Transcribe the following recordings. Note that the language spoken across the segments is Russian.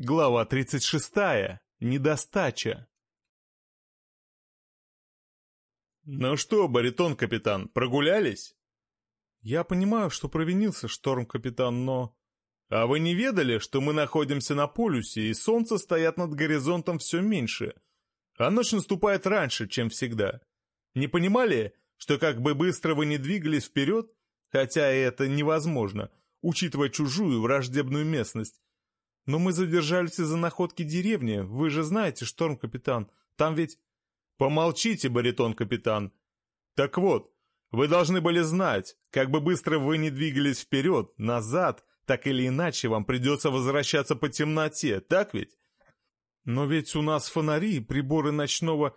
Глава 36. Недостача. «Ну что, баритон-капитан, прогулялись?» «Я понимаю, что провинился, шторм-капитан, но...» «А вы не ведали, что мы находимся на полюсе, и солнце стоят над горизонтом все меньше, а ночь наступает раньше, чем всегда? Не понимали, что как бы быстро вы не двигались вперед, хотя это невозможно, учитывая чужую враждебную местность, но мы задержались из-за находки деревни, вы же знаете, шторм-капитан, там ведь...» «Помолчите, баритон-капитан!» «Так вот, вы должны были знать, как бы быстро вы не двигались вперед, назад, так или иначе вам придется возвращаться по темноте, так ведь? Но ведь у нас фонари приборы ночного...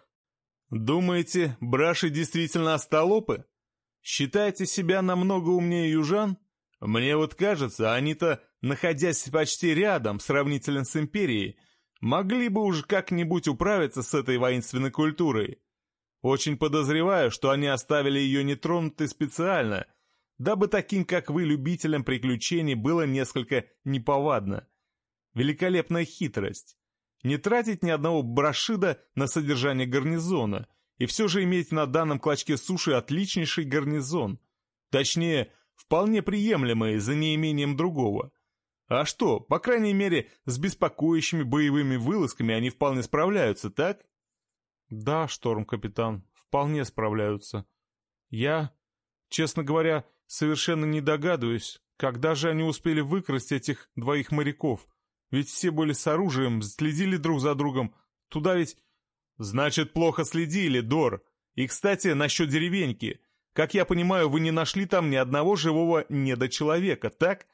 Думаете, браши действительно остолопы? Считаете себя намного умнее южан? Мне вот кажется, они-то, находясь почти рядом, сравнительно с империей, могли бы уж как-нибудь управиться с этой воинственной культурой. Очень подозреваю, что они оставили ее нетронутой специально, дабы таким, как вы, любителям приключений, было несколько неповадно. Великолепная хитрость. Не тратить ни одного брошида на содержание гарнизона, и все же иметь на данном клочке суши отличнейший гарнизон. Точнее, вполне приемлемый за неимением другого. А что, по крайней мере, с беспокоящими боевыми вылазками они вполне справляются, так? Да, шторм-капитан, вполне справляются. Я, честно говоря, совершенно не догадываюсь, когда же они успели выкрасть этих двоих моряков. Ведь все были с оружием, следили друг за другом. Туда ведь... Значит, плохо следили, Дор. И, кстати, насчет деревеньки. Как я понимаю, вы не нашли там ни одного живого недочеловека, так?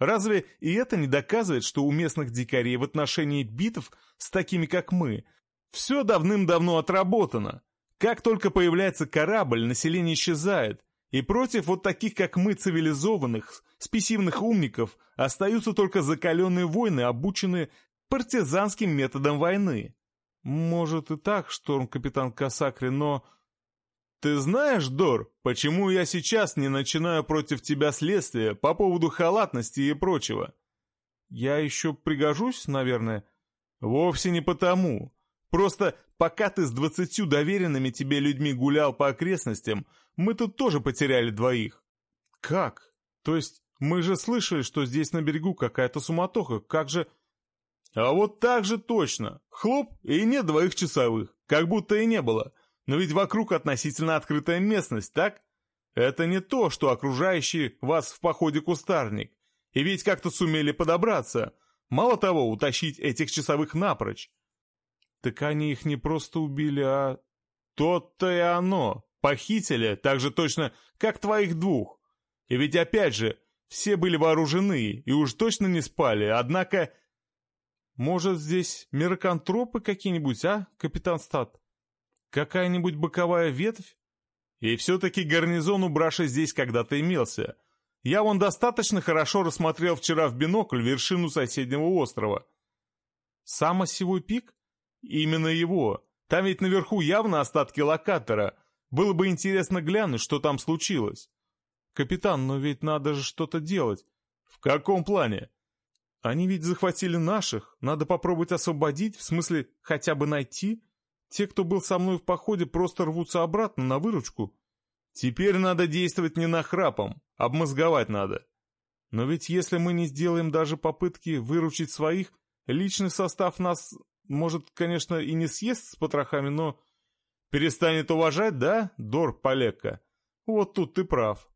Разве и это не доказывает, что у местных дикарей в отношении битв с такими, как мы, все давным-давно отработано. Как только появляется корабль, население исчезает. И против вот таких, как мы, цивилизованных, спесивных умников, остаются только закаленные воины, обученные партизанским методом войны. Может и так, шторм-капитан Касакри, но... Ты знаешь, Дор, почему я сейчас не начинаю против тебя следствие по поводу халатности и прочего? Я еще пригожусь, наверное? Вовсе не потому. Просто пока ты с двадцатью доверенными тебе людьми гулял по окрестностям, мы тут тоже потеряли двоих. Как? То есть мы же слышали, что здесь на берегу какая-то суматоха, как же... А вот так же точно. Хлоп, и нет двоих часовых. Как будто и не было. Но ведь вокруг относительно открытая местность, так? Это не то, что окружающий вас в походе кустарник. И ведь как-то сумели подобраться. Мало того, утащить этих часовых напрочь. Так они их не просто убили, а... То-то и оно. Похитили, так же точно, как твоих двух. И ведь опять же, все были вооружены и уж точно не спали, однако... Может, здесь меркантропы какие-нибудь, а, капитан Стат? Какая-нибудь боковая ветвь? И все-таки гарнизон у Браша здесь когда-то имелся. Я вон достаточно хорошо рассмотрел вчера в бинокль вершину соседнего острова. Сам осевой пик? Именно его. Там ведь наверху явно остатки локатора. Было бы интересно глянуть, что там случилось. Капитан, но ведь надо же что-то делать. В каком плане? Они ведь захватили наших. Надо попробовать освободить, в смысле, хотя бы найти. Те, кто был со мной в походе, просто рвутся обратно на выручку. Теперь надо действовать не нахрапом, обмозговать надо. Но ведь если мы не сделаем даже попытки выручить своих, личный состав нас может, конечно, и не съест с потрохами, но... Перестанет уважать, да, Дор Полекка? Вот тут ты прав.